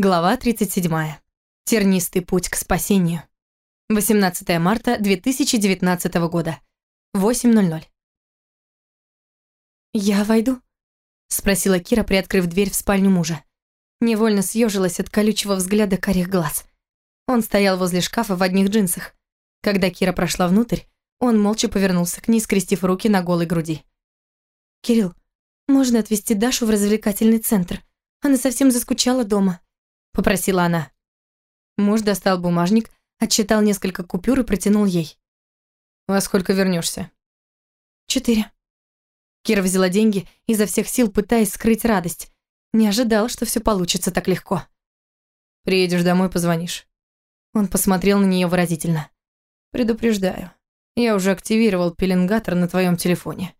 Глава 37. Тернистый путь к спасению. 18 марта 2019 года. 8.00. «Я войду?» — спросила Кира, приоткрыв дверь в спальню мужа. Невольно съежилась от колючего взгляда карих глаз. Он стоял возле шкафа в одних джинсах. Когда Кира прошла внутрь, он молча повернулся к ней, скрестив руки на голой груди. «Кирилл, можно отвезти Дашу в развлекательный центр? Она совсем заскучала дома», — попросила она. Муж достал бумажник, отчитал несколько купюр и протянул ей. «Во сколько вернешься? «Четыре». Кира взяла деньги, изо всех сил пытаясь скрыть радость. Не ожидала, что все получится так легко. «Приедешь домой, позвонишь». Он посмотрел на нее выразительно. «Предупреждаю, я уже активировал пеленгатор на твоем телефоне.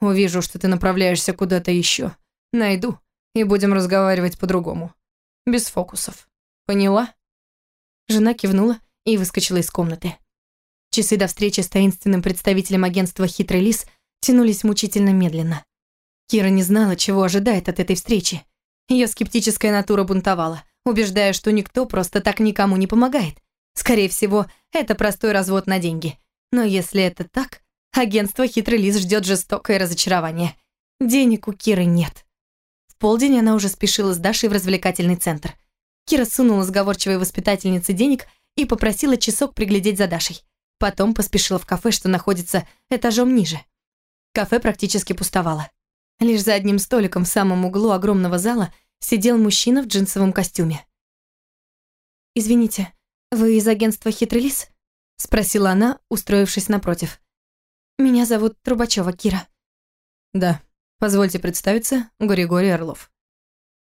Увижу, что ты направляешься куда-то еще. Найду, и будем разговаривать по-другому. Без фокусов. Поняла?» Жена кивнула и выскочила из комнаты. Часы до встречи с таинственным представителем агентства «Хитрый лис» тянулись мучительно медленно. Кира не знала, чего ожидает от этой встречи. Ее скептическая натура бунтовала, убеждая, что никто просто так никому не помогает. Скорее всего, это простой развод на деньги. Но если это так, агентство «Хитрый лис» ждет жестокое разочарование. Денег у Киры нет. Полдень она уже спешила с Дашей в развлекательный центр. Кира сунула сговорчивой воспитательнице денег и попросила часок приглядеть за Дашей. Потом поспешила в кафе, что находится этажом ниже. Кафе практически пустовало. Лишь за одним столиком в самом углу огромного зала сидел мужчина в джинсовом костюме. «Извините, вы из агентства «Хитрый лис»?» — спросила она, устроившись напротив. «Меня зовут Трубачева Кира». «Да, позвольте представиться, Григорий Орлов».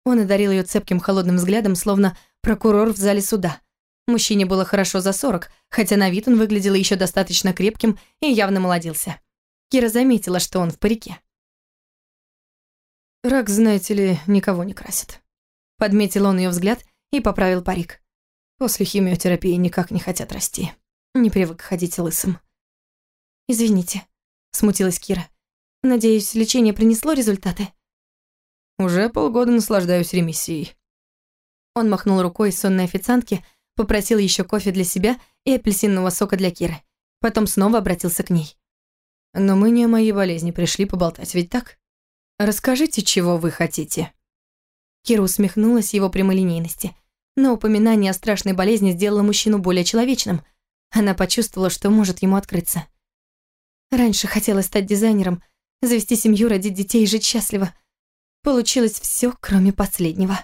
Он одарил ее цепким холодным взглядом, словно прокурор в зале суда. Мужчине было хорошо за сорок, хотя на вид он выглядел еще достаточно крепким и явно молодился. Кира заметила, что он в парике. «Рак, знаете ли, никого не красит». Подметил он ее взгляд и поправил парик. После химиотерапии никак не хотят расти. Не привык ходить лысым. «Извините», — смутилась Кира. «Надеюсь, лечение принесло результаты?» «Уже полгода наслаждаюсь ремиссией». Он махнул рукой сонной официантке, попросил еще кофе для себя и апельсинового сока для Киры. Потом снова обратился к ней. «Но мы не о моей болезни пришли поболтать, ведь так? Расскажите, чего вы хотите?» Кира усмехнулась его прямолинейности, но упоминание о страшной болезни сделало мужчину более человечным. Она почувствовала, что может ему открыться. Раньше хотела стать дизайнером, завести семью, родить детей и жить счастливо. Получилось все, кроме последнего.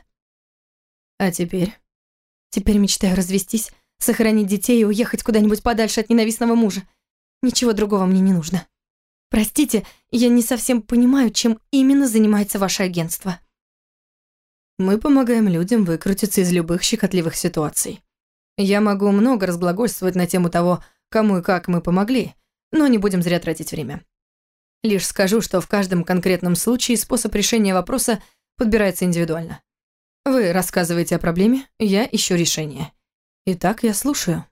А теперь? Теперь мечтаю развестись, сохранить детей и уехать куда-нибудь подальше от ненавистного мужа. Ничего другого мне не нужно. Простите, я не совсем понимаю, чем именно занимается ваше агентство. Мы помогаем людям выкрутиться из любых щекотливых ситуаций. Я могу много разглагольствовать на тему того, кому и как мы помогли, но не будем зря тратить время. Лишь скажу, что в каждом конкретном случае способ решения вопроса подбирается индивидуально. Вы рассказываете о проблеме, я ищу решение. Итак, я слушаю.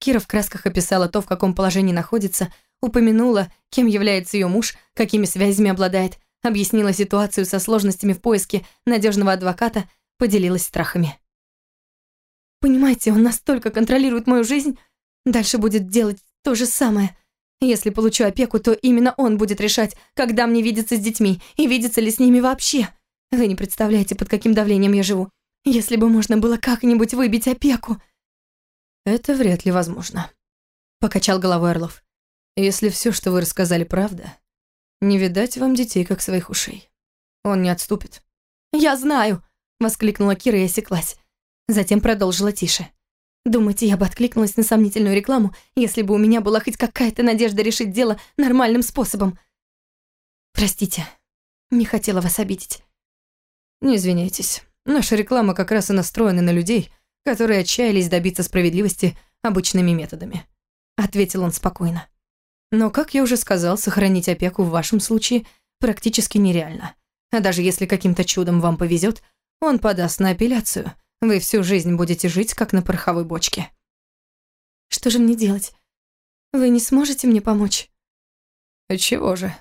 Кира в красках описала то, в каком положении находится, упомянула, кем является ее муж, какими связями обладает, объяснила ситуацию со сложностями в поиске надежного адвоката, поделилась страхами. «Понимаете, он настолько контролирует мою жизнь, дальше будет делать то же самое. Если получу опеку, то именно он будет решать, когда мне видеться с детьми и видеться ли с ними вообще. Вы не представляете, под каким давлением я живу. Если бы можно было как-нибудь выбить опеку. Это вряд ли возможно. Покачал головой Орлов. Если все, что вы рассказали, правда, не видать вам детей, как своих ушей. Он не отступит. «Я знаю!» — воскликнула Кира и осеклась. Затем продолжила тише. «Думаете, я бы откликнулась на сомнительную рекламу, если бы у меня была хоть какая-то надежда решить дело нормальным способом? Простите, не хотела вас обидеть. Не извиняйтесь. Наша реклама как раз и настроена на людей, которые отчаялись добиться справедливости обычными методами. Ответил он спокойно. Но, как я уже сказал, сохранить опеку в вашем случае практически нереально. А даже если каким-то чудом вам повезет, он подаст на апелляцию. Вы всю жизнь будете жить, как на пороховой бочке. Что же мне делать? Вы не сможете мне помочь? Чего же?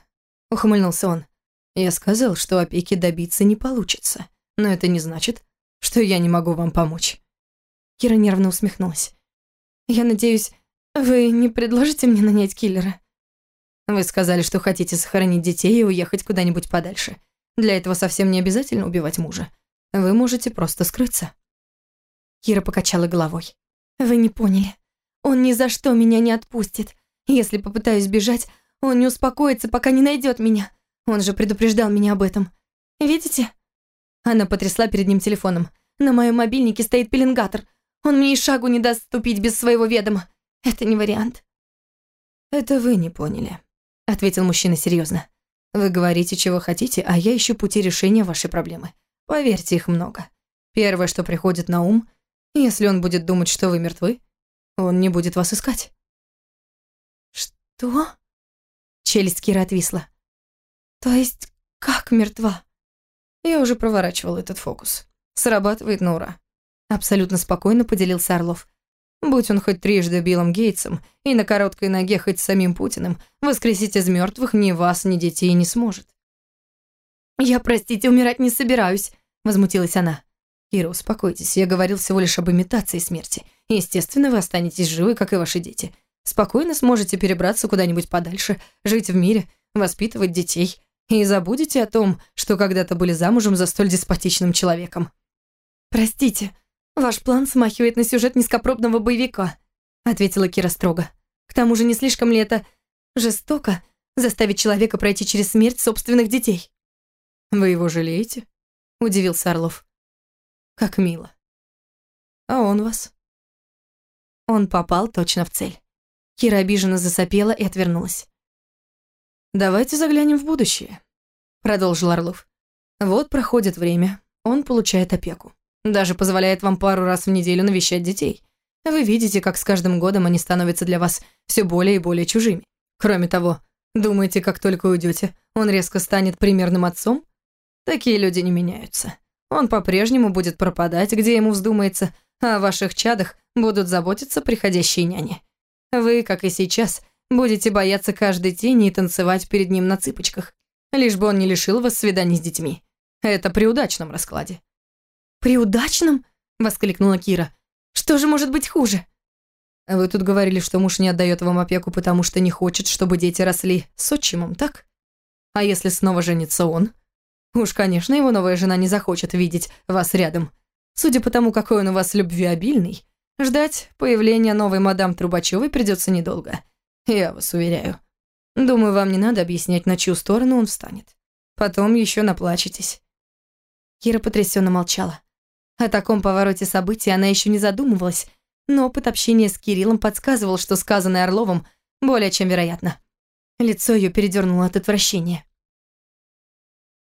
Ухмыльнулся он. Я сказал, что опеки добиться не получится, но это не значит, что я не могу вам помочь». Кира нервно усмехнулась. «Я надеюсь, вы не предложите мне нанять киллера?» «Вы сказали, что хотите сохранить детей и уехать куда-нибудь подальше. Для этого совсем не обязательно убивать мужа. Вы можете просто скрыться». Кира покачала головой. «Вы не поняли. Он ни за что меня не отпустит. Если попытаюсь бежать, он не успокоится, пока не найдет меня. Он же предупреждал меня об этом. Видите?» Она потрясла перед ним телефоном. «На моем мобильнике стоит пеленгатор. Он мне и шагу не даст ступить без своего ведома. Это не вариант». «Это вы не поняли», — ответил мужчина серьезно. «Вы говорите, чего хотите, а я ищу пути решения вашей проблемы. Поверьте, их много. Первое, что приходит на ум, если он будет думать, что вы мертвы, он не будет вас искать». «Что?» Челюсть Кира отвисла. «То есть как мертва?» Я уже проворачивал этот фокус. Срабатывает на ура. Абсолютно спокойно поделился Орлов. Будь он хоть трижды Биллом Гейтсом и на короткой ноге хоть самим Путиным, воскресить из мертвых ни вас, ни детей не сможет. «Я, простите, умирать не собираюсь», — возмутилась она. «Ира, успокойтесь, я говорил всего лишь об имитации смерти. Естественно, вы останетесь живы, как и ваши дети. Спокойно сможете перебраться куда-нибудь подальше, жить в мире, воспитывать детей. И забудете о том, что когда-то были замужем за столь деспотичным человеком». «Простите, ваш план смахивает на сюжет низкопробного боевика», ответила Кира строго. «К тому же не слишком ли это жестоко заставить человека пройти через смерть собственных детей?» «Вы его жалеете?» удивился Орлов. «Как мило. А он вас?» Он попал точно в цель. Кира обиженно засопела и отвернулась. «Давайте заглянем в будущее», — продолжил Орлов. «Вот проходит время, он получает опеку. Даже позволяет вам пару раз в неделю навещать детей. Вы видите, как с каждым годом они становятся для вас все более и более чужими. Кроме того, думаете, как только уйдете, он резко станет примерным отцом? Такие люди не меняются. Он по-прежнему будет пропадать, где ему вздумается, а о ваших чадах будут заботиться приходящие няни. Вы, как и сейчас, будете бояться каждой тени и танцевать перед ним на цыпочках, лишь бы он не лишил вас свиданий с детьми. Это при удачном раскладе». «При удачном?» — воскликнула Кира. «Что же может быть хуже?» «Вы тут говорили, что муж не отдает вам опеку, потому что не хочет, чтобы дети росли с отчимом, так? А если снова женится он? Уж, конечно, его новая жена не захочет видеть вас рядом. Судя по тому, какой он у вас любвеобильный, ждать появления новой мадам Трубачевой придется недолго. Я вас уверяю. Думаю, вам не надо объяснять, на чью сторону он встанет. Потом еще наплачетесь». Кира потрясенно молчала. О таком повороте событий она еще не задумывалась, но опыт общения с Кириллом подсказывал, что сказанное Орловым более чем вероятно. Лицо ее передернуло от отвращения.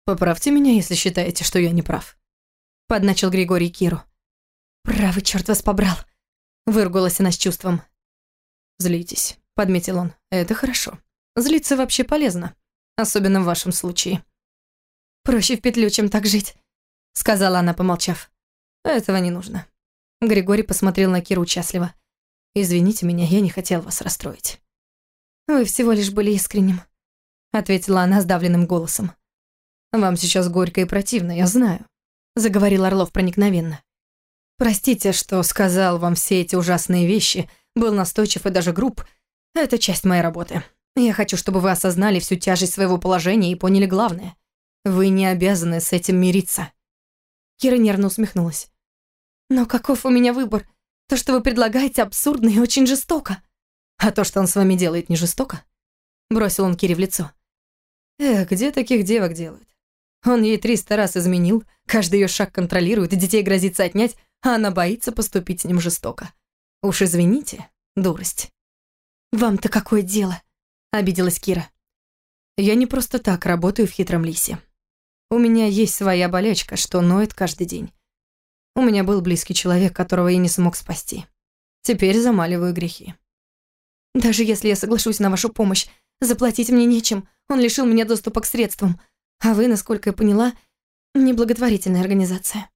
«Поправьте меня, если считаете, что я не прав», — подначил Григорий Киру. «Правый черт вас побрал», — выругалась она с чувством. «Злитесь», — подметил он. «Это хорошо. Злиться вообще полезно, особенно в вашем случае». «Проще в петлю, чем так жить», — сказала она, помолчав. «Этого не нужно». Григорий посмотрел на Киру участливо. «Извините меня, я не хотел вас расстроить». «Вы всего лишь были искренним», — ответила она сдавленным голосом. «Вам сейчас горько и противно, я знаю», — заговорил Орлов проникновенно. «Простите, что сказал вам все эти ужасные вещи, был настойчив и даже груб. Это часть моей работы. Я хочу, чтобы вы осознали всю тяжесть своего положения и поняли главное. Вы не обязаны с этим мириться». Кира нервно усмехнулась. «Но каков у меня выбор? То, что вы предлагаете, абсурдно и очень жестоко». «А то, что он с вами делает, не жестоко?» Бросил он Кире в лицо. «Эх, где таких девок делают? Он ей триста раз изменил, каждый ее шаг контролирует, и детей грозится отнять, а она боится поступить с ним жестоко. Уж извините, дурость». «Вам-то какое дело?» — обиделась Кира. «Я не просто так работаю в хитром лисе. У меня есть своя болячка, что ноет каждый день. У меня был близкий человек, которого я не смог спасти. Теперь замаливаю грехи. Даже если я соглашусь на вашу помощь, заплатить мне нечем. Он лишил меня доступа к средствам. А вы, насколько я поняла, неблаготворительная организация.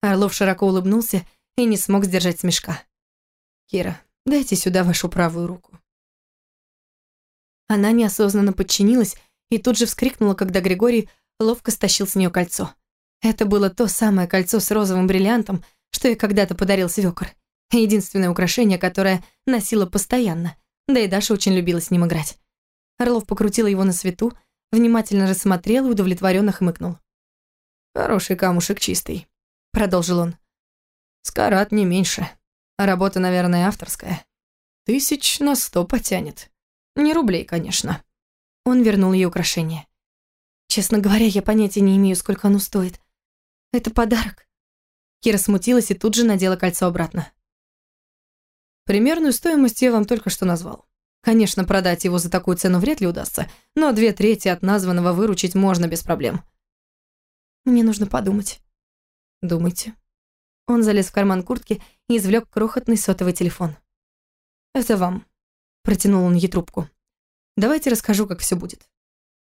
Орлов широко улыбнулся и не смог сдержать смешка. «Кира, дайте сюда вашу правую руку». Она неосознанно подчинилась и тут же вскрикнула, когда Григорий ловко стащил с нее кольцо. Это было то самое кольцо с розовым бриллиантом, что ей когда-то подарил свёкор. Единственное украшение, которое носила постоянно, да и Даша очень любила с ним играть. Орлов покрутил его на свету, внимательно рассмотрел и удовлетворенно хмыкнул. «Хороший камушек чистый», — продолжил он. «Скарат не меньше. Работа, наверное, авторская. Тысяч на сто потянет. Не рублей, конечно». Он вернул ей украшение. «Честно говоря, я понятия не имею, сколько оно стоит. Это подарок». Кира смутилась и тут же надела кольцо обратно. Примерную стоимость я вам только что назвал. Конечно, продать его за такую цену вряд ли удастся, но две трети от названного выручить можно без проблем. Мне нужно подумать. Думайте. Он залез в карман куртки и извлек крохотный сотовый телефон. Это вам. Протянул он ей трубку. Давайте расскажу, как все будет.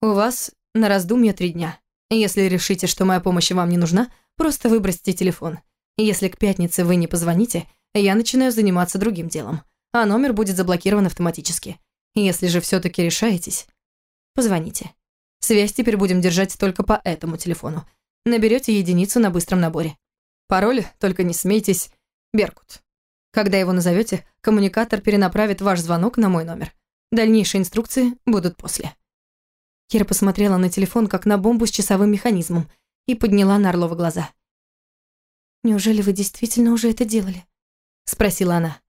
У вас на раздумье три дня. Если решите, что моя помощь вам не нужна, просто выбросьте телефон. Если к пятнице вы не позвоните, я начинаю заниматься другим делом а номер будет заблокирован автоматически. Если же все-таки решаетесь, позвоните. Связь теперь будем держать только по этому телефону. Наберете единицу на быстром наборе. Пароль, только не смейтесь, Беркут. Когда его назовете, коммуникатор перенаправит ваш звонок на мой номер. Дальнейшие инструкции будут после. Кира посмотрела на телефон, как на бомбу с часовым механизмом, и подняла на Орлова глаза. «Неужели вы действительно уже это делали?» – спросила она.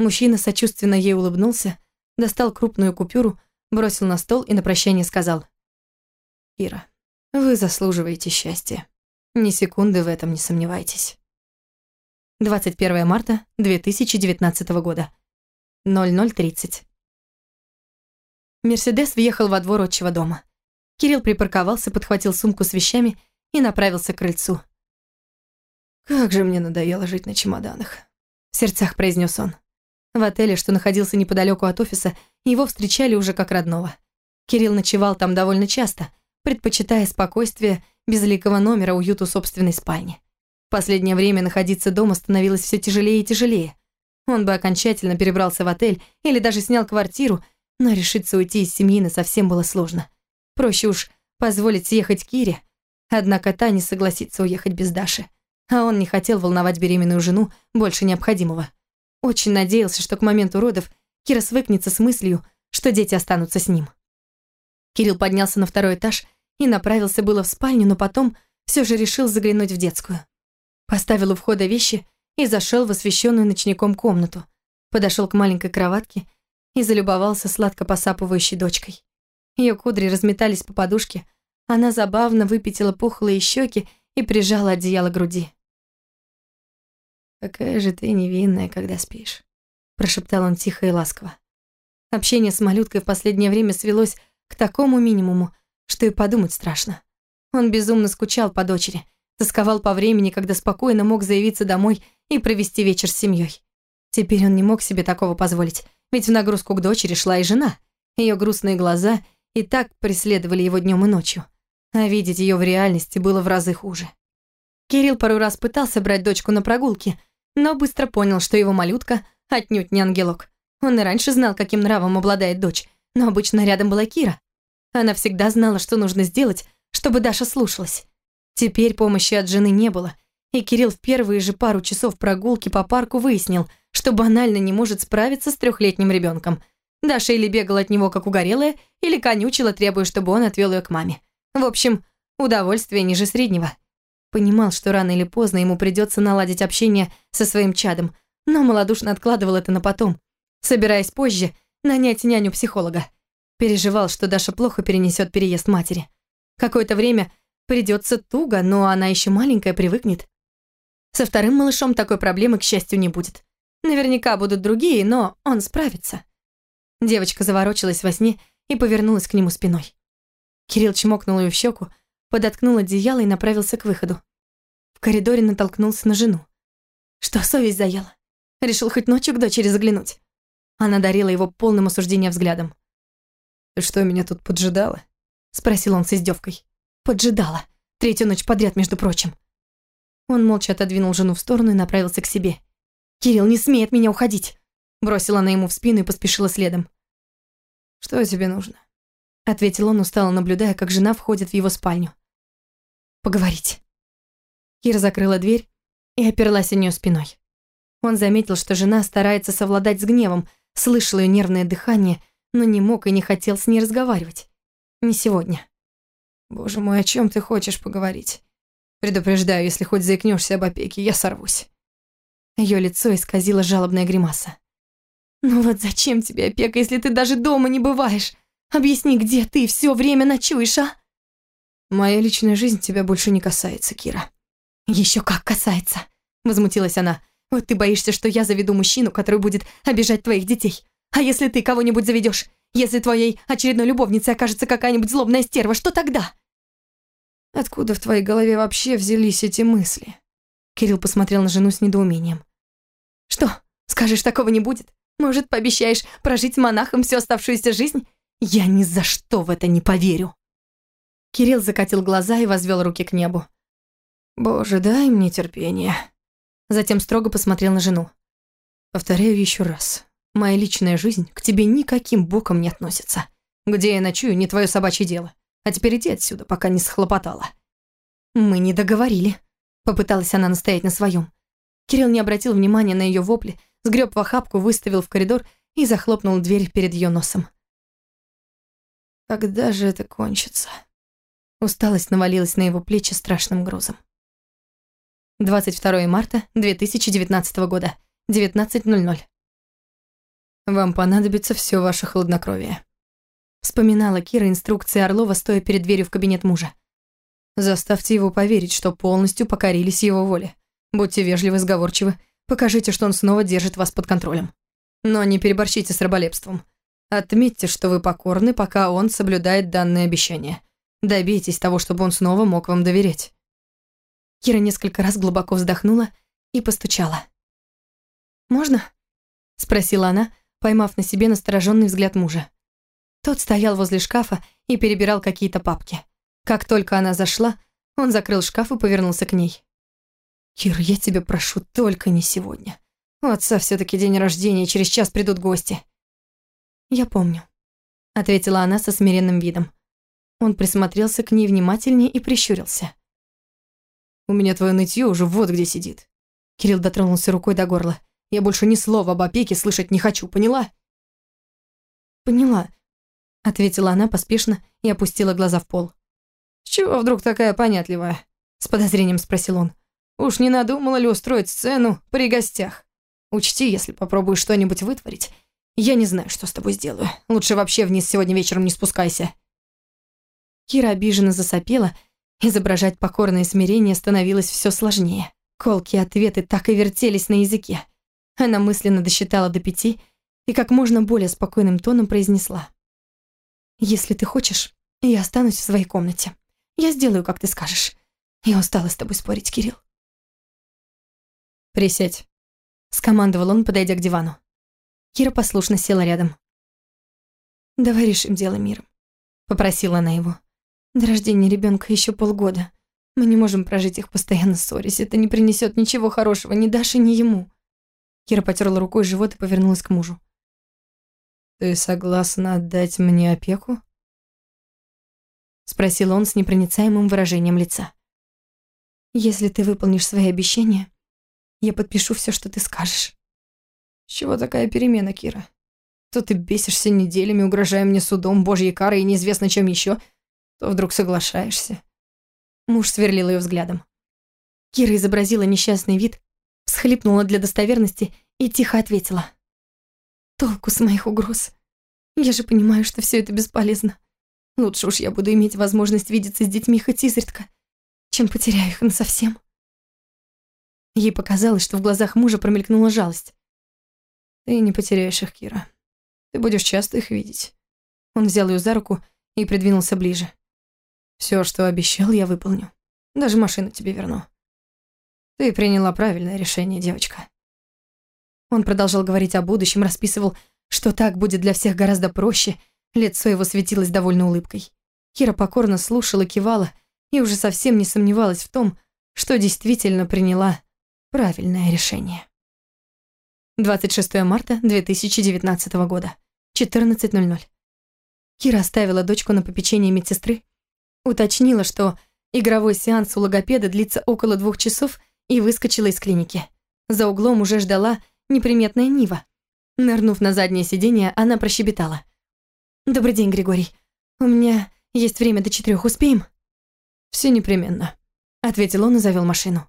Мужчина сочувственно ей улыбнулся, достал крупную купюру, бросил на стол и на прощание сказал. «Ира, вы заслуживаете счастья. Ни секунды в этом не сомневайтесь». 21 марта 2019 года. 00.30. Мерседес въехал во двор отчего дома. Кирилл припарковался, подхватил сумку с вещами и направился к крыльцу. «Как же мне надоело жить на чемоданах», — в сердцах произнес он. В отеле, что находился неподалеку от офиса, его встречали уже как родного. Кирилл ночевал там довольно часто, предпочитая спокойствие безликого номера уюту собственной спальни. В последнее время находиться дома становилось все тяжелее и тяжелее. Он бы окончательно перебрался в отель или даже снял квартиру, но решиться уйти из семьи совсем было сложно. Проще уж позволить съехать Кире, однако та не согласится уехать без Даши. А он не хотел волновать беременную жену больше необходимого. Очень надеялся, что к моменту родов Кира свыкнется с мыслью, что дети останутся с ним. Кирилл поднялся на второй этаж и направился было в спальню, но потом все же решил заглянуть в детскую. Поставил у входа вещи и зашел в освещенную ночником комнату. Подошел к маленькой кроватке и залюбовался сладко посапывающей дочкой. Ее кудри разметались по подушке, она забавно выпятила пухлые щеки и прижала одеяло к груди. «Какая же ты невинная, когда спишь», – прошептал он тихо и ласково. Общение с малюткой в последнее время свелось к такому минимуму, что и подумать страшно. Он безумно скучал по дочери, тосковал по времени, когда спокойно мог заявиться домой и провести вечер с семьей. Теперь он не мог себе такого позволить, ведь в нагрузку к дочери шла и жена. Ее грустные глаза и так преследовали его днем и ночью. А видеть ее в реальности было в разы хуже. Кирилл пару раз пытался брать дочку на прогулки – но быстро понял, что его малютка отнюдь не ангелок. Он и раньше знал, каким нравом обладает дочь, но обычно рядом была Кира. Она всегда знала, что нужно сделать, чтобы Даша слушалась. Теперь помощи от жены не было, и Кирилл в первые же пару часов прогулки по парку выяснил, что банально не может справиться с трехлетним ребенком. Даша или бегала от него как угорелая, или конючила, требуя, чтобы он отвел ее к маме. В общем, удовольствие ниже среднего. Понимал, что рано или поздно ему придется наладить общение со своим чадом, но малодушно откладывал это на потом, собираясь позже нанять няню-психолога. Переживал, что Даша плохо перенесет переезд матери. Какое-то время придется туго, но она еще маленькая, привыкнет. Со вторым малышом такой проблемы, к счастью, не будет. Наверняка будут другие, но он справится. Девочка заворочилась во сне и повернулась к нему спиной. Кирилл чмокнул ее в щеку, подоткнул одеяло и направился к выходу. В коридоре натолкнулся на жену. Что совесть заела? Решил хоть ночью к дочери заглянуть. Она дарила его полным осуждением взглядом. «Ты что, меня тут поджидала?» Спросил он с издевкой. «Поджидала. Третью ночь подряд, между прочим». Он молча отодвинул жену в сторону и направился к себе. «Кирилл, не смей от меня уходить!» Бросила она ему в спину и поспешила следом. «Что тебе нужно?» Ответил он, устало наблюдая, как жена входит в его спальню. «Поговорить». Кира закрыла дверь и оперлась о нее спиной. Он заметил, что жена старается совладать с гневом, слышал ее нервное дыхание, но не мог и не хотел с ней разговаривать. Не сегодня. «Боже мой, о чем ты хочешь поговорить? Предупреждаю, если хоть заикнешься об опеке, я сорвусь». Ее лицо исказило жалобная гримаса. «Ну вот зачем тебе опека, если ты даже дома не бываешь? Объясни, где ты все время ночуешь, а?» «Моя личная жизнь тебя больше не касается, Кира». Еще как касается», — возмутилась она. «Вот ты боишься, что я заведу мужчину, который будет обижать твоих детей. А если ты кого-нибудь заведешь? Если твоей очередной любовницей окажется какая-нибудь злобная стерва, что тогда?» «Откуда в твоей голове вообще взялись эти мысли?» Кирилл посмотрел на жену с недоумением. «Что, скажешь, такого не будет? Может, пообещаешь прожить монахом всю оставшуюся жизнь? Я ни за что в это не поверю!» Кирилл закатил глаза и возвел руки к небу. «Боже, дай мне терпение». Затем строго посмотрел на жену. «Повторяю еще раз. Моя личная жизнь к тебе никаким боком не относится. Где я ночую, не твое собачье дело. А теперь иди отсюда, пока не схлопотала». «Мы не договорили», — попыталась она настоять на своем. Кирилл не обратил внимания на ее вопли, сгреб в охапку, выставил в коридор и захлопнул дверь перед ее носом. «Когда же это кончится?» Усталость навалилась на его плечи страшным грузом. 22 марта 2019 года, 19.00. «Вам понадобится все ваше хладнокровие», вспоминала Кира инструкции Орлова, стоя перед дверью в кабинет мужа. «Заставьте его поверить, что полностью покорились его воле. Будьте вежливы, сговорчивы, покажите, что он снова держит вас под контролем. Но не переборщите с раболепством. Отметьте, что вы покорны, пока он соблюдает данное обещание. Добейтесь того, чтобы он снова мог вам доверять. Кира несколько раз глубоко вздохнула и постучала. «Можно?» – спросила она, поймав на себе настороженный взгляд мужа. Тот стоял возле шкафа и перебирал какие-то папки. Как только она зашла, он закрыл шкаф и повернулся к ней. «Кир, я тебя прошу, только не сегодня. У отца все таки день рождения, через час придут гости». «Я помню», – ответила она со смиренным видом. Он присмотрелся к ней внимательнее и прищурился. «У меня твое нытье уже вот где сидит». Кирилл дотронулся рукой до горла. «Я больше ни слова об опеке слышать не хочу, поняла?» «Поняла», — ответила она поспешно и опустила глаза в пол. «С чего вдруг такая понятливая?» — с подозрением спросил он. «Уж не надумала ли устроить сцену при гостях? Учти, если попробуешь что-нибудь вытворить, я не знаю, что с тобой сделаю. Лучше вообще вниз сегодня вечером не спускайся». Кира обиженно засопела. Изображать покорное смирение становилось все сложнее. Колкие ответы так и вертелись на языке. Она мысленно досчитала до пяти и как можно более спокойным тоном произнесла. «Если ты хочешь, я останусь в своей комнате. Я сделаю, как ты скажешь. Я устала с тобой спорить, Кирилл». «Присядь», — скомандовал он, подойдя к дивану. Кира послушно села рядом. «Давай решим дело миром», — попросила она его. До рождения ребенка еще полгода. Мы не можем прожить их постоянно ссорясь. Это не принесет ничего хорошего ни Даше, ни ему. Кира потерла рукой живот и повернулась к мужу. «Ты согласна отдать мне опеку?» Спросил он с непроницаемым выражением лица. «Если ты выполнишь свои обещания, я подпишу все, что ты скажешь». «С чего такая перемена, Кира? То ты бесишься неделями, угрожая мне судом, божьей карой и неизвестно чем еще, то вдруг соглашаешься. Муж сверлил ее взглядом. Кира изобразила несчастный вид, всхлипнула для достоверности и тихо ответила. «Толку с моих угроз. Я же понимаю, что все это бесполезно. Лучше уж я буду иметь возможность видеться с детьми хоть изредка, чем потеряю их насовсем». Ей показалось, что в глазах мужа промелькнула жалость. «Ты не потеряешь их, Кира. Ты будешь часто их видеть». Он взял ее за руку и придвинулся ближе. Все, что обещал, я выполню. Даже машину тебе верну. Ты приняла правильное решение, девочка. Он продолжал говорить о будущем, расписывал, что так будет для всех гораздо проще. Лицо его светилось довольно улыбкой. Кира покорно слушала, кивала и уже совсем не сомневалась в том, что действительно приняла правильное решение. 26 марта 2019 года, 14.00. Кира оставила дочку на попечение медсестры Уточнила, что Игровой сеанс у логопеда длится около двух часов и выскочила из клиники. За углом уже ждала неприметная Нива. Нырнув на заднее сиденье, она прощебетала. «Добрый день, Григорий. У меня есть время до четырех, успеем?» «Все непременно», — ответил он и завел машину.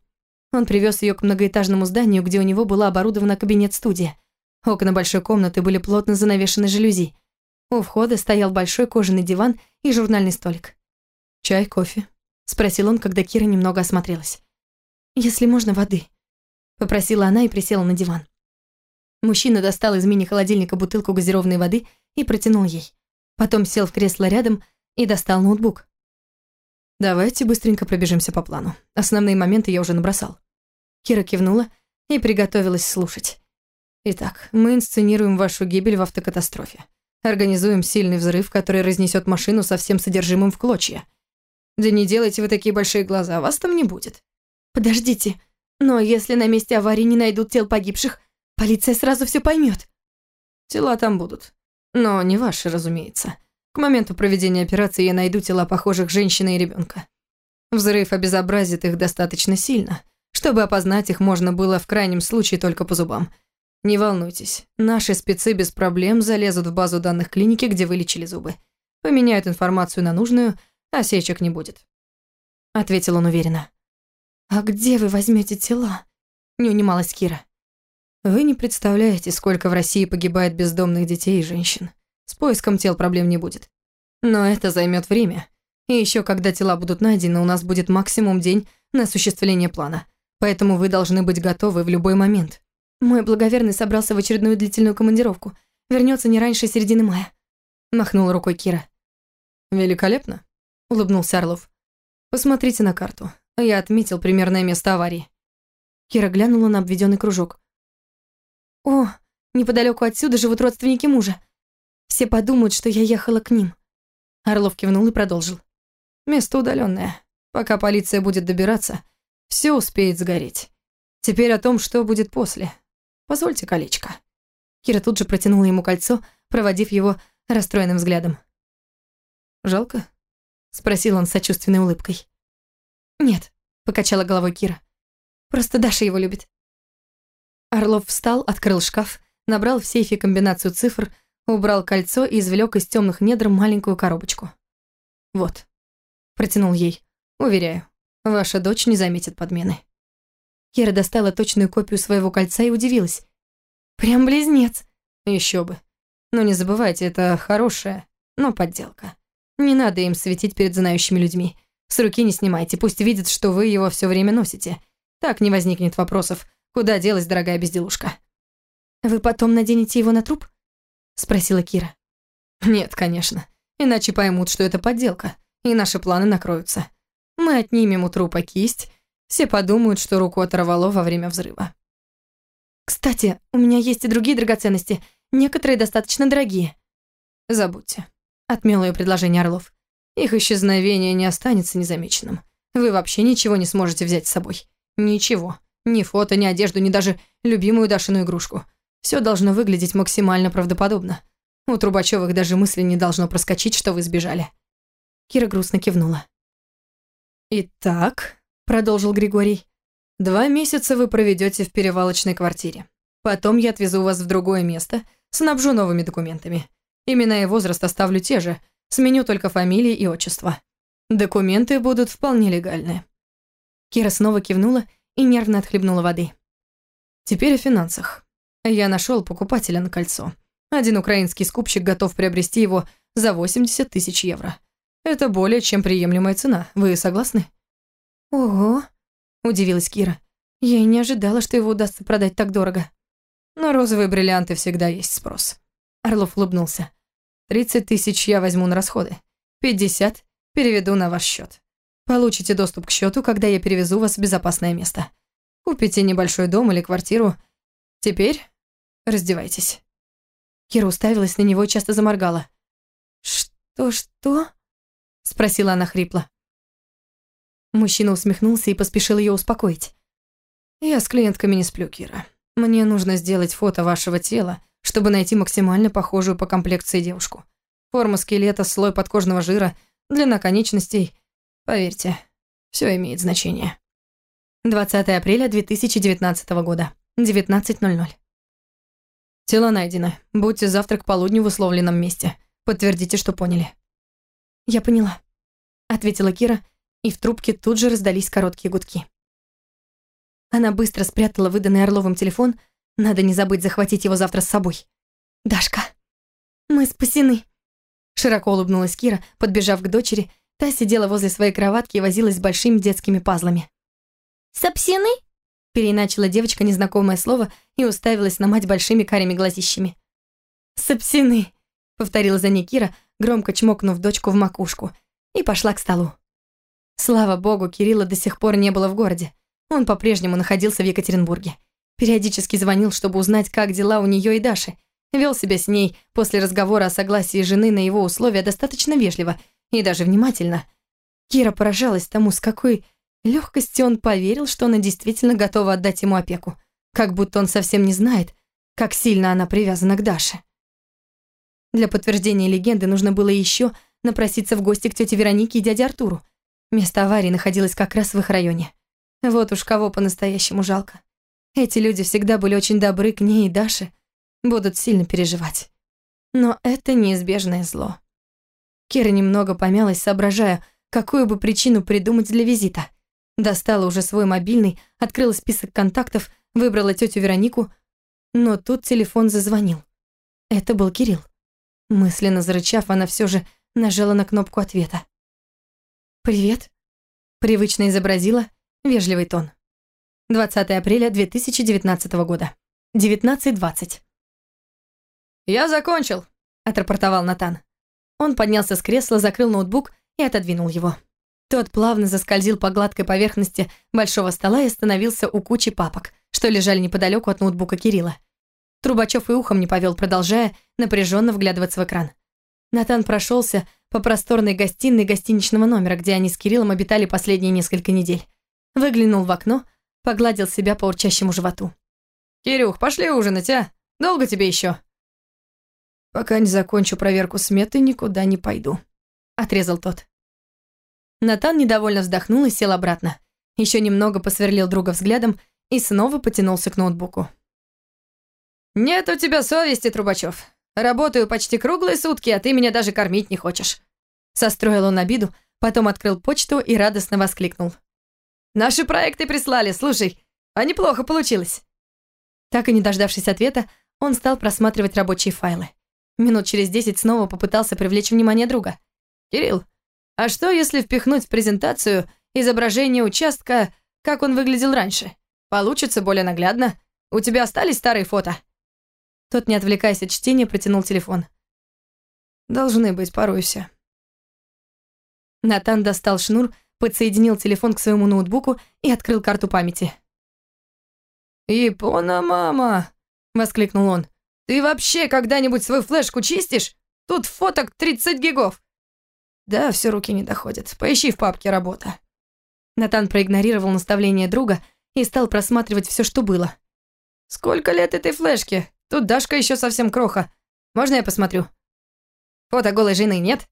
Он привез ее к многоэтажному зданию, где у него была оборудована кабинет-студия. Окна большой комнаты были плотно занавешены жалюзи. У входа стоял большой кожаный диван и журнальный столик. «Чай, кофе?» – спросил он, когда Кира немного осмотрелась. «Если можно, воды», – попросила она и присела на диван. Мужчина достал из мини-холодильника бутылку газированной воды и протянул ей. Потом сел в кресло рядом и достал ноутбук. «Давайте быстренько пробежимся по плану. Основные моменты я уже набросал». Кира кивнула и приготовилась слушать. «Итак, мы инсценируем вашу гибель в автокатастрофе. Организуем сильный взрыв, который разнесет машину со всем содержимым в клочья. Да не делайте вы такие большие глаза, вас там не будет». «Подождите, но если на месте аварии не найдут тел погибших, полиция сразу все поймет. «Тела там будут. Но не ваши, разумеется. К моменту проведения операции я найду тела похожих женщины и ребенка. Взрыв обезобразит их достаточно сильно, чтобы опознать их можно было в крайнем случае только по зубам. Не волнуйтесь, наши спецы без проблем залезут в базу данных клиники, где вылечили зубы. Поменяют информацию на нужную, а сечек не будет. Ответил он уверенно. «А где вы возьмете тела?» Не унималась Кира. «Вы не представляете, сколько в России погибает бездомных детей и женщин. С поиском тел проблем не будет. Но это займет время. И еще когда тела будут найдены, у нас будет максимум день на осуществление плана. Поэтому вы должны быть готовы в любой момент. Мой благоверный собрался в очередную длительную командировку. Вернется не раньше середины мая. Махнула рукой Кира. Великолепно, улыбнулся Орлов. Посмотрите на карту. Я отметил примерное место аварии. Кира глянула на обведенный кружок. О, неподалеку отсюда живут родственники мужа. Все подумают, что я ехала к ним. Орлов кивнул и продолжил. Место удаленное. Пока полиция будет добираться, все успеет сгореть. Теперь о том, что будет после. Позвольте колечко. Кира тут же протянула ему кольцо, проводив его расстроенным взглядом. «Жалко?» — спросил он с сочувственной улыбкой. «Нет», — покачала головой Кира. «Просто Даша его любит». Орлов встал, открыл шкаф, набрал в сейфе комбинацию цифр, Убрал кольцо и извлек из темных недр маленькую коробочку. «Вот», — протянул ей. «Уверяю, ваша дочь не заметит подмены». Кира достала точную копию своего кольца и удивилась. «Прям близнец». Еще бы. Но не забывайте, это хорошая, но подделка. Не надо им светить перед знающими людьми. С руки не снимайте, пусть видят, что вы его все время носите. Так не возникнет вопросов, куда делась дорогая безделушка. «Вы потом наденете его на труп?» спросила Кира. Нет, конечно. Иначе поймут, что это подделка, и наши планы накроются. Мы отнимем у трупа кисть, все подумают, что руку оторвало во время взрыва. Кстати, у меня есть и другие драгоценности, некоторые достаточно дорогие. Забудьте. Отмел ее предложение Орлов. Их исчезновение не останется незамеченным. Вы вообще ничего не сможете взять с собой. Ничего. Ни фото, ни одежду, ни даже любимую Дашину игрушку. Все должно выглядеть максимально правдоподобно. У Трубачевых даже мысли не должно проскочить, что вы сбежали. Кира грустно кивнула. «Итак», — продолжил Григорий, «два месяца вы проведете в перевалочной квартире. Потом я отвезу вас в другое место, снабжу новыми документами. Имена и возраст оставлю те же, сменю только фамилии и отчество. Документы будут вполне легальные». Кира снова кивнула и нервно отхлебнула воды. «Теперь о финансах. Я нашел покупателя на кольцо. Один украинский скупщик готов приобрести его за 80 тысяч евро. Это более чем приемлемая цена. Вы согласны? Ого, удивилась Кира. Я и не ожидала, что его удастся продать так дорого. На розовые бриллианты всегда есть спрос. Орлов улыбнулся. 30 тысяч я возьму на расходы. 50 переведу на ваш счет. Получите доступ к счету, когда я перевезу вас в безопасное место. Купите небольшой дом или квартиру. Теперь Раздевайтесь». Кира уставилась на него и часто заморгала. «Что-что?» — спросила она хрипло. Мужчина усмехнулся и поспешил ее успокоить. «Я с клиентками не сплю, Кира. Мне нужно сделать фото вашего тела, чтобы найти максимально похожую по комплекции девушку. Форма скелета, слой подкожного жира, длина конечностей. Поверьте, Все имеет значение. 20 апреля 2019 года, 19.00. Тело найдено. Будьте завтра к полудню в условленном месте. Подтвердите, что поняли. Я поняла, ответила Кира, и в трубке тут же раздались короткие гудки. Она быстро спрятала выданный Орловым телефон, надо не забыть захватить его завтра с собой. «Дашка, мы спасены!» Широко улыбнулась Кира, подбежав к дочери, та сидела возле своей кроватки и возилась с большими детскими пазлами. «Сапсены?» переиначила девочка незнакомое слово и уставилась на мать большими карими глазищами. «Сапсены!» — повторила за ней Кира, громко чмокнув дочку в макушку, и пошла к столу. Слава богу, Кирилла до сих пор не было в городе. Он по-прежнему находился в Екатеринбурге. Периодически звонил, чтобы узнать, как дела у нее и Даши. Вел себя с ней после разговора о согласии жены на его условия достаточно вежливо и даже внимательно. Кира поражалась тому, с какой легкостью он поверил, что она действительно готова отдать ему опеку. Как будто он совсем не знает, как сильно она привязана к Даше. Для подтверждения легенды нужно было еще напроситься в гости к тете Веронике и дяде Артуру. Место аварии находилось как раз в их районе. Вот уж кого по-настоящему жалко. Эти люди всегда были очень добры к ней и Даше, будут сильно переживать. Но это неизбежное зло. Кира немного помялась, соображая, какую бы причину придумать для визита. Достала уже свой мобильный, открыла список контактов, выбрала тетю Веронику, но тут телефон зазвонил. Это был Кирилл. Мысленно зарычав, она все же нажала на кнопку ответа. «Привет», — привычно изобразила вежливый тон. 20 апреля 2019 года, 19.20. «Я закончил», — отрапортовал Натан. Он поднялся с кресла, закрыл ноутбук и отодвинул его. Тот плавно заскользил по гладкой поверхности большого стола и остановился у кучи папок, что лежали неподалеку от ноутбука Кирилла. Трубачев и ухом не повел, продолжая напряженно вглядываться в экран. Натан прошелся по просторной гостиной гостиничного номера, где они с Кириллом обитали последние несколько недель. Выглянул в окно, погладил себя по урчащему животу. «Кирюх, пошли ужинать, а? Долго тебе еще? «Пока не закончу проверку сметы, никуда не пойду», — отрезал тот. Натан недовольно вздохнул и сел обратно. Еще немного посверлил друга взглядом и снова потянулся к ноутбуку. «Нет у тебя совести, Трубачев. Работаю почти круглые сутки, а ты меня даже кормить не хочешь». Состроил он обиду, потом открыл почту и радостно воскликнул. «Наши проекты прислали, слушай, а неплохо получилось». Так и не дождавшись ответа, он стал просматривать рабочие файлы. Минут через десять снова попытался привлечь внимание друга. «Кирилл, а что, если впихнуть в презентацию изображение участка, как он выглядел раньше? Получится более наглядно. У тебя остались старые фото?» Тот, не отвлекаясь от чтения, протянул телефон. «Должны быть, порой все». Натан достал шнур, подсоединил телефон к своему ноутбуку и открыл карту памяти. «Япона, мама!» — воскликнул он. Ты вообще когда-нибудь свою флешку чистишь? Тут фоток 30 гигов. Да, все руки не доходят. Поищи в папке работа. Натан проигнорировал наставление друга и стал просматривать все, что было. Сколько лет этой флешке? Тут Дашка еще совсем кроха. Можно я посмотрю? Фото голой жены нет?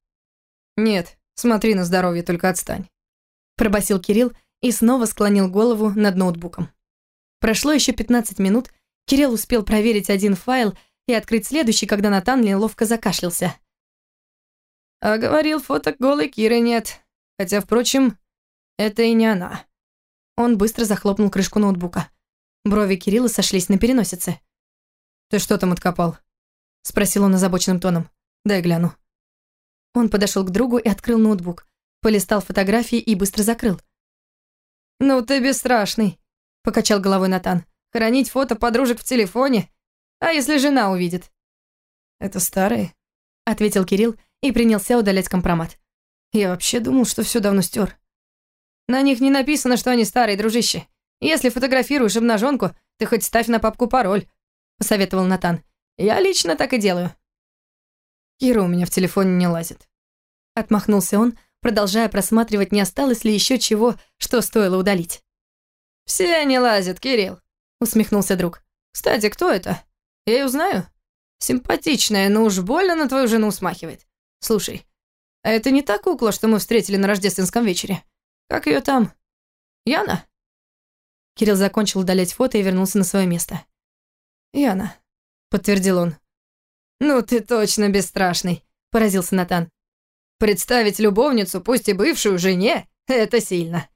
Нет, смотри на здоровье, только отстань. Пробасил Кирилл и снова склонил голову над ноутбуком. Прошло еще 15 минут, Кирилл успел проверить один файл и открыть следующий, когда Натан неловко закашлялся. «А говорил, фоток голой Киры нет. Хотя, впрочем, это и не она». Он быстро захлопнул крышку ноутбука. Брови Кирилла сошлись на переносице. «Ты что там откопал?» Спросил он озабоченным тоном. «Дай гляну». Он подошел к другу и открыл ноутбук. Полистал фотографии и быстро закрыл. «Ну ты бесстрашный», — покачал головой Натан. Хранить фото подружек в телефоне? А если жена увидит? Это старые, ответил Кирилл и принялся удалять компромат. Я вообще думал, что все давно стер. На них не написано, что они старые, дружище. Если фотографируешь обнаженку, ты хоть ставь на папку пароль, посоветовал Натан. Я лично так и делаю. Кира у меня в телефоне не лазит. Отмахнулся он, продолжая просматривать, не осталось ли еще чего, что стоило удалить. «Все они лазят, Кирилл усмехнулся друг. «Кстати, кто это? Я ее знаю. Симпатичная, но уж больно на твою жену смахивает. Слушай, а это не та кукла, что мы встретили на рождественском вечере? Как ее там? Яна?» Кирилл закончил удалять фото и вернулся на свое место. «Яна», — подтвердил он. «Ну ты точно бесстрашный», — поразился Натан. «Представить любовницу, пусть и бывшую жене, это сильно».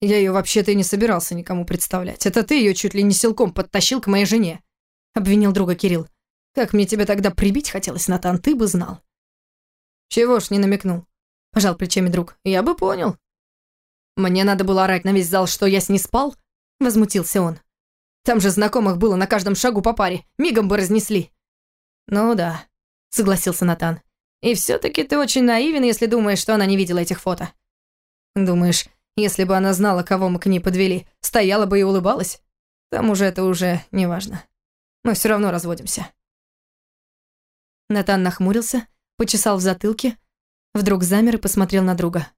«Я ее вообще-то и не собирался никому представлять. Это ты ее чуть ли не силком подтащил к моей жене», — обвинил друга Кирилл. «Как мне тебя тогда прибить хотелось, Натан, ты бы знал». «Чего ж не намекнул?» — пожал плечами друг. «Я бы понял». «Мне надо было орать на весь зал, что я с ней спал?» — возмутился он. «Там же знакомых было на каждом шагу по паре, мигом бы разнесли». «Ну да», — согласился Натан. «И все таки ты очень наивен, если думаешь, что она не видела этих фото». «Думаешь, если бы она знала, кого мы к ней подвели, стояла бы и улыбалась? К тому же это уже не важно. Мы все равно разводимся». Натан нахмурился, почесал в затылке, вдруг замер и посмотрел на друга.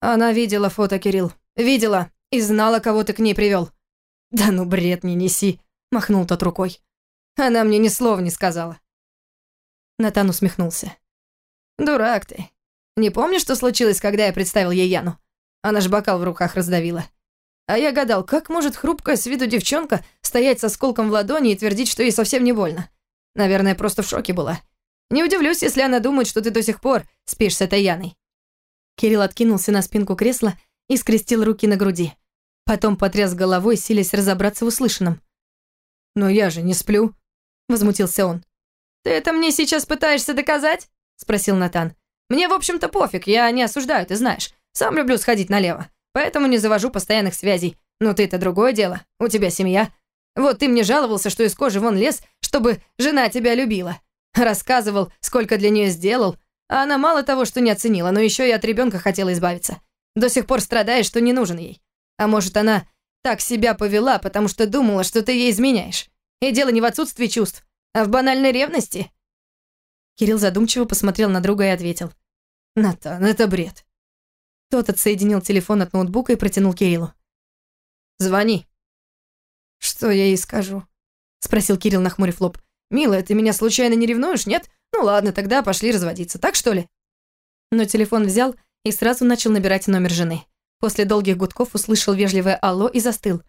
«Она видела фото, Кирилл. Видела и знала, кого ты к ней привел. «Да ну бред не неси», — махнул тот рукой. «Она мне ни слова не сказала». Натан усмехнулся. «Дурак ты. Не помнишь, что случилось, когда я представил ей Яну? Она ж бокал в руках раздавила. А я гадал, как может хрупкая с виду девчонка стоять со сколком в ладони и твердить, что ей совсем не больно? Наверное, просто в шоке была. Не удивлюсь, если она думает, что ты до сих пор спишь с этой Яной». Кирилл откинулся на спинку кресла и скрестил руки на груди. Потом потряс головой, силясь разобраться в услышанном. «Но я же не сплю», — возмутился он. «Ты это мне сейчас пытаешься доказать?» — спросил Натан. «Мне, в общем-то, пофиг, я не осуждаю, ты знаешь. Сам люблю сходить налево, поэтому не завожу постоянных связей. Но ты-то другое дело, у тебя семья. Вот ты мне жаловался, что из кожи вон лез, чтобы жена тебя любила. Рассказывал, сколько для нее сделал, а она мало того, что не оценила, но еще и от ребенка хотела избавиться. До сих пор страдаешь, что не нужен ей. А может, она так себя повела, потому что думала, что ты ей изменяешь. И дело не в отсутствии чувств, а в банальной ревности. Кирилл задумчиво посмотрел на друга и ответил. «Натан, это бред». Тот отсоединил телефон от ноутбука и протянул Кириллу. «Звони». «Что я ей скажу?» Спросил Кирилл, нахмурив лоб. «Милая, ты меня случайно не ревнуешь, нет? Ну ладно, тогда пошли разводиться, так что ли?» Но телефон взял и сразу начал набирать номер жены. После долгих гудков услышал вежливое «Алло» и застыл.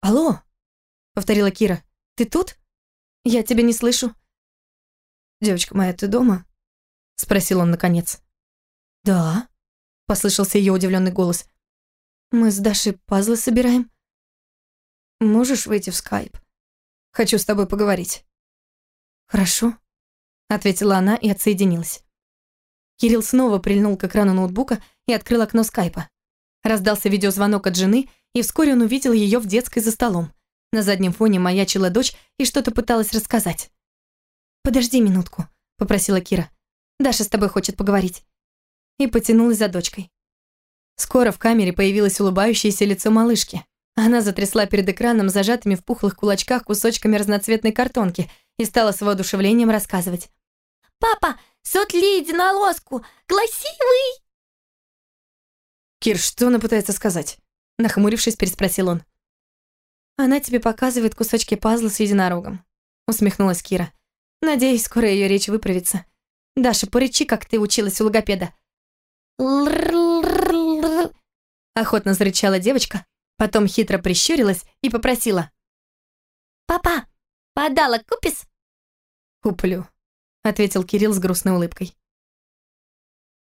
«Алло?» — повторила Кира. «Ты тут? Я тебя не слышу». «Девочка моя, ты дома?» — спросил он наконец. «Да», — послышался ее удивленный голос. «Мы с Дашей пазлы собираем». «Можешь выйти в скайп? Хочу с тобой поговорить». «Хорошо», — ответила она и отсоединилась. Кирилл снова прильнул к экрану ноутбука и открыл окно скайпа. Раздался видеозвонок от жены, и вскоре он увидел ее в детской за столом. На заднем фоне маячила дочь и что-то пыталась рассказать. «Подожди минутку», — попросила Кира. «Даша с тобой хочет поговорить». И потянулась за дочкой. Скоро в камере появилось улыбающееся лицо малышки. Она затрясла перед экраном зажатыми в пухлых кулачках кусочками разноцветной картонки и стала с воодушевлением рассказывать. «Папа, сотли единолоску! Красивый!» «Кир, что она пытается сказать?» Нахмурившись, переспросил он. «Она тебе показывает кусочки пазла с единорогом», усмехнулась Кира. «Надеюсь, скоро ее речь выправится. Даша, порычи, как ты училась у логопеда». Охотно зарычала девочка, потом хитро прищурилась и попросила. «Папа, подала купис?» «Куплю», — ответил Кирилл с грустной улыбкой.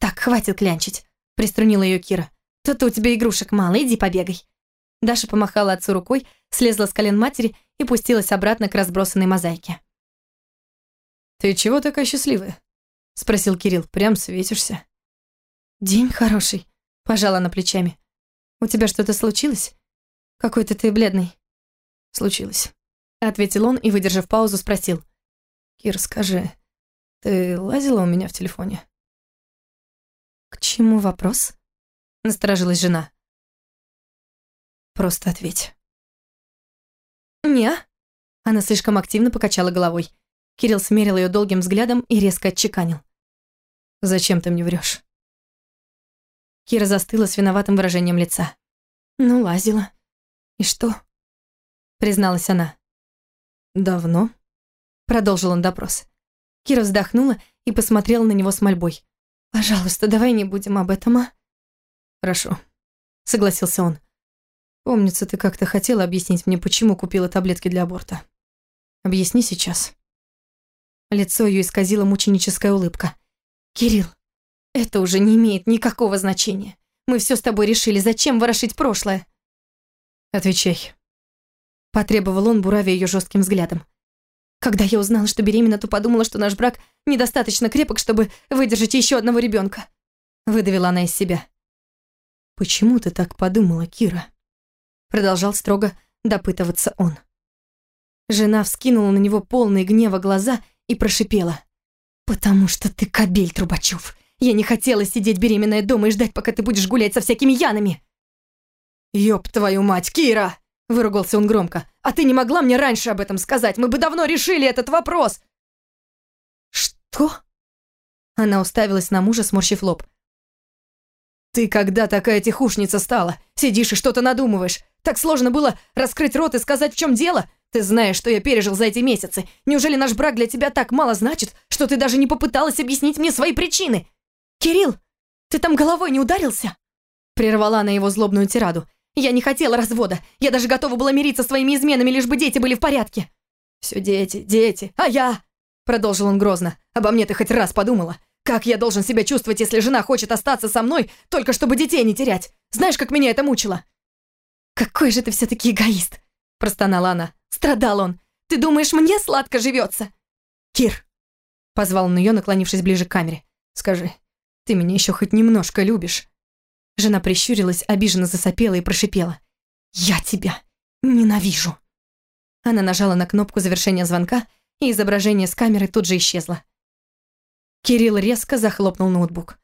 «Так, хватит клянчить», — приструнила ее Кира. То-то у тебя игрушек мало, иди побегай». Даша помахала отцу рукой, слезла с колен матери и пустилась обратно к разбросанной мозаике. «Ты чего такая счастливая?» — спросил Кирилл. «Прям светишься». «День хороший», — пожала на плечами. «У тебя что-то случилось? Какой-то ты бледный». «Случилось», — ответил он и, выдержав паузу, спросил. «Кир, скажи, ты лазила у меня в телефоне?» «К чему вопрос?» Насторожилась жена. Просто ответь. Не. Она слишком активно покачала головой. Кирилл смерил ее долгим взглядом и резко отчеканил. «Зачем ты мне врешь? Кира застыла с виноватым выражением лица. «Ну, лазила. И что?» Призналась она. «Давно?» Продолжил он допрос. Кира вздохнула и посмотрела на него с мольбой. «Пожалуйста, давай не будем об этом, а?» Хорошо, согласился он. Помнится, ты как-то хотела объяснить мне, почему купила таблетки для аборта. Объясни сейчас. Лицо ее исказила мученическая улыбка. «Кирилл, это уже не имеет никакого значения. Мы все с тобой решили. Зачем ворошить прошлое?» «Отвечай», — потребовал он, буравя ее жестким взглядом. «Когда я узнала, что беременна, то подумала, что наш брак недостаточно крепок, чтобы выдержать еще одного ребенка. Выдавила она из себя. «Почему ты так подумала, Кира?» Продолжал строго допытываться он. Жена вскинула на него полные гнева глаза и прошипела. «Потому что ты кобель, Трубачев. Я не хотела сидеть беременная дома и ждать, пока ты будешь гулять со всякими янами». «Ёб твою мать, Кира!» – выругался он громко. «А ты не могла мне раньше об этом сказать? Мы бы давно решили этот вопрос!» «Что?» Она уставилась на мужа, сморщив лоб. «Ты когда такая тихушница стала? Сидишь и что-то надумываешь. Так сложно было раскрыть рот и сказать, в чем дело? Ты знаешь, что я пережил за эти месяцы. Неужели наш брак для тебя так мало значит, что ты даже не попыталась объяснить мне свои причины? Кирилл, ты там головой не ударился? Прервала на его злобную тираду. Я не хотела развода. Я даже готова была мириться с своими изменами, лишь бы дети были в порядке. Все дети, дети. А я? Продолжил он грозно. Обо мне ты хоть раз подумала? Как я должен себя чувствовать, если жена хочет остаться со мной, только чтобы детей не терять? Знаешь, как меня это мучило? Какой же ты все-таки эгоист, простонала она. Страдал он. Ты думаешь, мне сладко живется? Кир, позвал он ее, наклонившись ближе к камере. Скажи, ты меня еще хоть немножко любишь? Жена прищурилась, обиженно засопела и прошипела. «Я тебя ненавижу!» Она нажала на кнопку завершения звонка, и изображение с камеры тут же исчезло. Кирилл резко захлопнул ноутбук.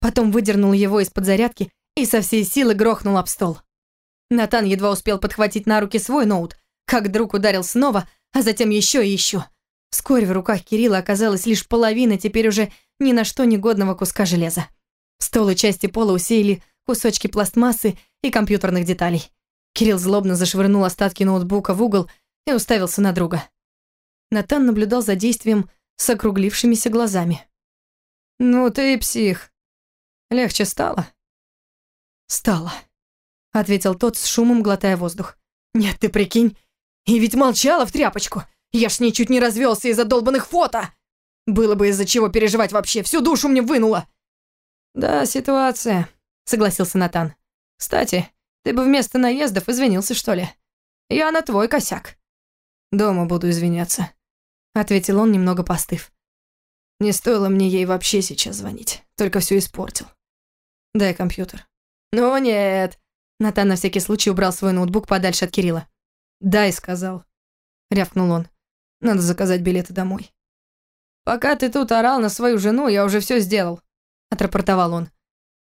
Потом выдернул его из-под зарядки и со всей силы грохнул об стол. Натан едва успел подхватить на руки свой ноут, как друг ударил снова, а затем еще и еще. Вскоре в руках Кирилла оказалась лишь половина теперь уже ни на что негодного куска железа. Стол и части пола усеяли кусочки пластмассы и компьютерных деталей. Кирилл злобно зашвырнул остатки ноутбука в угол и уставился на друга. Натан наблюдал за действием с округлившимися глазами. «Ну ты псих. Легче стало?» «Стало», — ответил тот с шумом, глотая воздух. «Нет, ты прикинь, и ведь молчала в тряпочку. Я ж ничуть не развелся из-за долбанных фото. Было бы из-за чего переживать вообще, всю душу мне вынула». «Да, ситуация», — согласился Натан. «Кстати, ты бы вместо наездов извинился, что ли? Я на твой косяк». «Дома буду извиняться», — ответил он, немного постыв. Не стоило мне ей вообще сейчас звонить. Только все испортил. Дай компьютер. Ну нет. Натан на всякий случай убрал свой ноутбук подальше от Кирилла. Дай, сказал. Рявкнул он. Надо заказать билеты домой. Пока ты тут орал на свою жену, я уже все сделал. Отрапортовал он.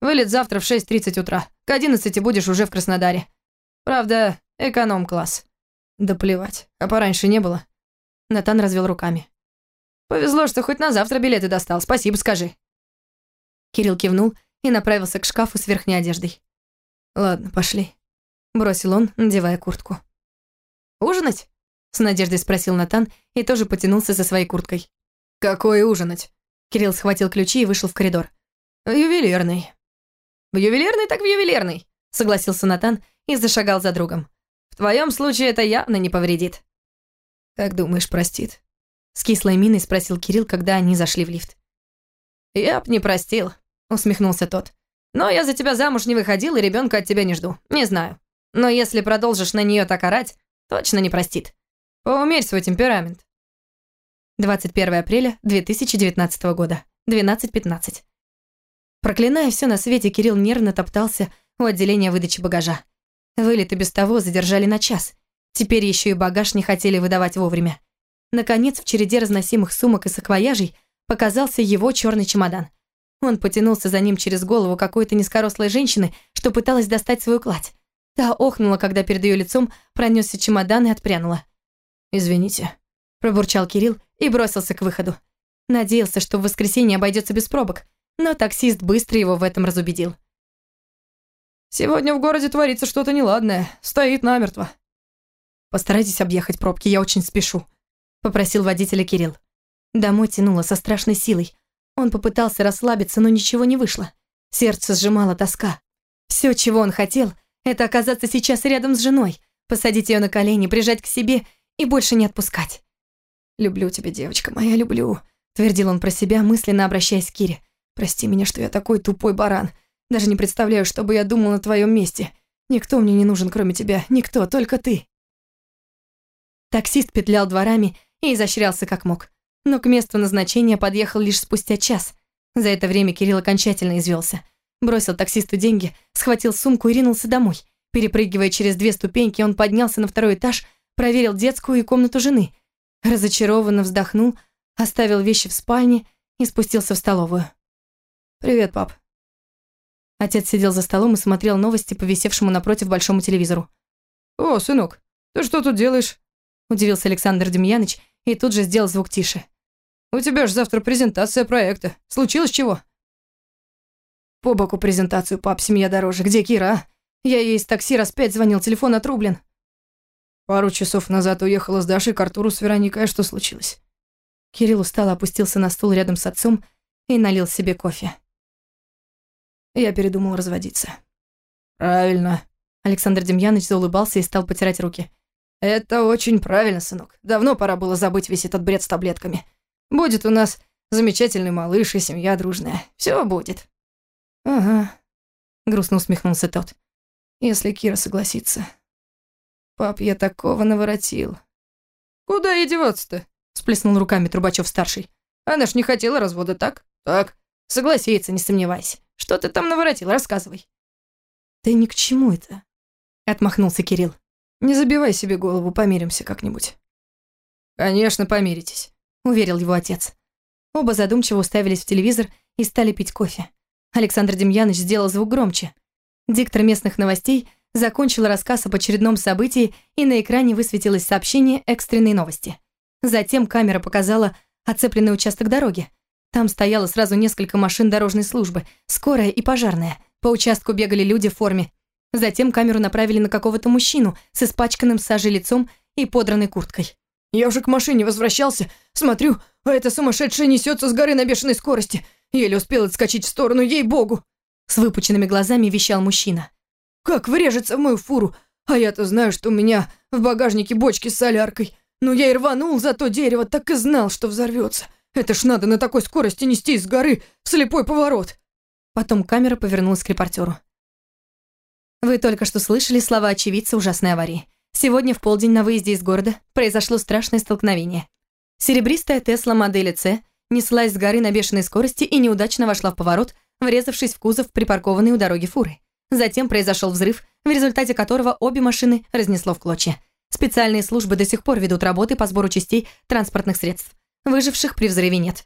Вылет завтра в 6.30 утра. К 11 будешь уже в Краснодаре. Правда, эконом-класс. Да плевать. А пораньше не было. Натан развел руками. Повезло, что хоть на завтра билеты достал. Спасибо, скажи. Кирилл кивнул и направился к шкафу с верхней одеждой. Ладно, пошли. Бросил он, надевая куртку. «Ужинать?» С надеждой спросил Натан и тоже потянулся за своей курткой. «Какой ужинать?» Кирилл схватил ключи и вышел в коридор. «В ювелирный». «В ювелирный так в ювелирный», согласился Натан и зашагал за другом. «В твоем случае это явно не повредит». «Как думаешь, простит?» С кислой миной спросил Кирилл, когда они зашли в лифт. «Я б не простил», — усмехнулся тот. «Но я за тебя замуж не выходил и ребенка от тебя не жду. Не знаю. Но если продолжишь на нее так орать, точно не простит. Поумерь свой темперамент». 21 апреля 2019 года, 12.15. Проклиная все на свете, Кирилл нервно топтался у отделения выдачи багажа. Вылет и без того задержали на час. Теперь еще и багаж не хотели выдавать вовремя. Наконец, в череде разносимых сумок и саквояжей показался его черный чемодан. Он потянулся за ним через голову какой-то низкорослой женщины, что пыталась достать свою кладь. Та охнула, когда перед ее лицом пронесся чемодан и отпрянула. «Извините», – пробурчал Кирилл и бросился к выходу. Надеялся, что в воскресенье обойдется без пробок, но таксист быстро его в этом разубедил. «Сегодня в городе творится что-то неладное. Стоит намертво». «Постарайтесь объехать пробки, я очень спешу», — попросил водителя Кирилл. Домой тянуло со страшной силой. Он попытался расслабиться, но ничего не вышло. Сердце сжимала тоска. Все, чего он хотел, это оказаться сейчас рядом с женой, посадить ее на колени, прижать к себе и больше не отпускать. «Люблю тебя, девочка моя, люблю», — твердил он про себя, мысленно обращаясь к Кире. «Прости меня, что я такой тупой баран. Даже не представляю, что бы я думал на твоем месте. Никто мне не нужен, кроме тебя. Никто, только ты». Таксист петлял дворами и изощрялся как мог. Но к месту назначения подъехал лишь спустя час. За это время Кирилл окончательно извелся. Бросил таксисту деньги, схватил сумку и ринулся домой. Перепрыгивая через две ступеньки, он поднялся на второй этаж, проверил детскую и комнату жены. Разочарованно вздохнул, оставил вещи в спальне и спустился в столовую. «Привет, пап». Отец сидел за столом и смотрел новости по висевшему напротив большому телевизору. «О, сынок, ты что тут делаешь?» Удивился Александр Демьяныч и тут же сделал звук тише. «У тебя же завтра презентация проекта. Случилось чего?» «По боку презентацию, пап, семья дороже. Где Кира, а? Я ей из такси раз пять звонил, телефон отрублен». Пару часов назад уехала с Дашей к Артуру с Вероникой. А что случилось? Кирилл устало опустился на стул рядом с отцом и налил себе кофе. Я передумал разводиться. «Правильно». Александр Демьяныч заулыбался и стал потирать руки. «Это очень правильно, сынок. Давно пора было забыть весь этот бред с таблетками. Будет у нас замечательный малыш и семья дружная. Все будет». «Ага», — грустно усмехнулся тот. «Если Кира согласится. Пап, я такого наворотил». «Куда ей деваться-то?» — сплеснул руками Трубачев-старший. «Она ж не хотела развода, так?» «Так. Согласится, не сомневайся. Что ты там наворотил? Рассказывай». «Да ни к чему это», — отмахнулся Кирилл. Не забивай себе голову, помиримся как-нибудь». «Конечно, помиритесь», — уверил его отец. Оба задумчиво уставились в телевизор и стали пить кофе. Александр Демьяныч сделал звук громче. Диктор местных новостей закончил рассказ об очередном событии, и на экране высветилось сообщение экстренной новости. Затем камера показала оцепленный участок дороги. Там стояло сразу несколько машин дорожной службы, скорая и пожарная. По участку бегали люди в форме Затем камеру направили на какого-то мужчину с испачканным сажей лицом и подранной курткой. «Я уже к машине возвращался. Смотрю, а эта сумасшедшая несется с горы на бешеной скорости. Еле успел отскочить в сторону, ей-богу!» С выпученными глазами вещал мужчина. «Как врежется в мою фуру? А я-то знаю, что у меня в багажнике бочки с соляркой. Но я и рванул за то дерево, так и знал, что взорвется. Это ж надо на такой скорости нестись с горы в слепой поворот!» Потом камера повернулась к репортеру. Вы только что слышали слова очевидца ужасной аварии. Сегодня в полдень на выезде из города произошло страшное столкновение. Серебристая Тесла модели C неслась с горы на бешеной скорости и неудачно вошла в поворот, врезавшись в кузов припаркованной у дороги фуры. Затем произошел взрыв, в результате которого обе машины разнесло в клочья. Специальные службы до сих пор ведут работы по сбору частей транспортных средств. Выживших при взрыве нет.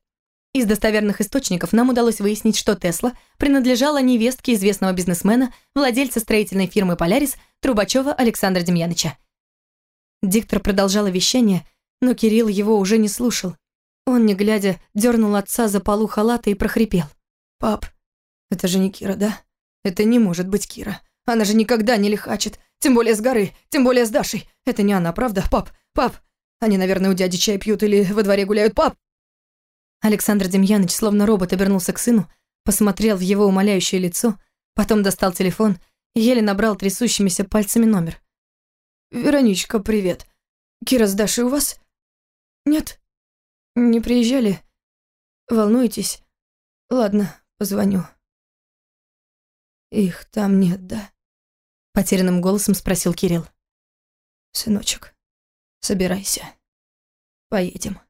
Из достоверных источников нам удалось выяснить, что Тесла принадлежала невестке известного бизнесмена, владельца строительной фирмы «Полярис» Трубачева Александра Демьяныча. Диктор продолжала вещание, но Кирилл его уже не слушал. Он, не глядя, дернул отца за полу халата и прохрипел. «Пап, это же не Кира, да? Это не может быть Кира. Она же никогда не лихачит. Тем более с горы, тем более с Дашей. Это не она, правда? Пап, пап. Они, наверное, у дяди чай пьют или во дворе гуляют. Пап, Александр Демьяныч, словно робот, обернулся к сыну, посмотрел в его умоляющее лицо, потом достал телефон и еле набрал трясущимися пальцами номер. «Вероничка, привет. Кира с Дашей у вас?» «Нет? Не приезжали? Волнуетесь? Ладно, позвоню». «Их там нет, да?» Потерянным голосом спросил Кирилл. «Сыночек, собирайся. Поедем».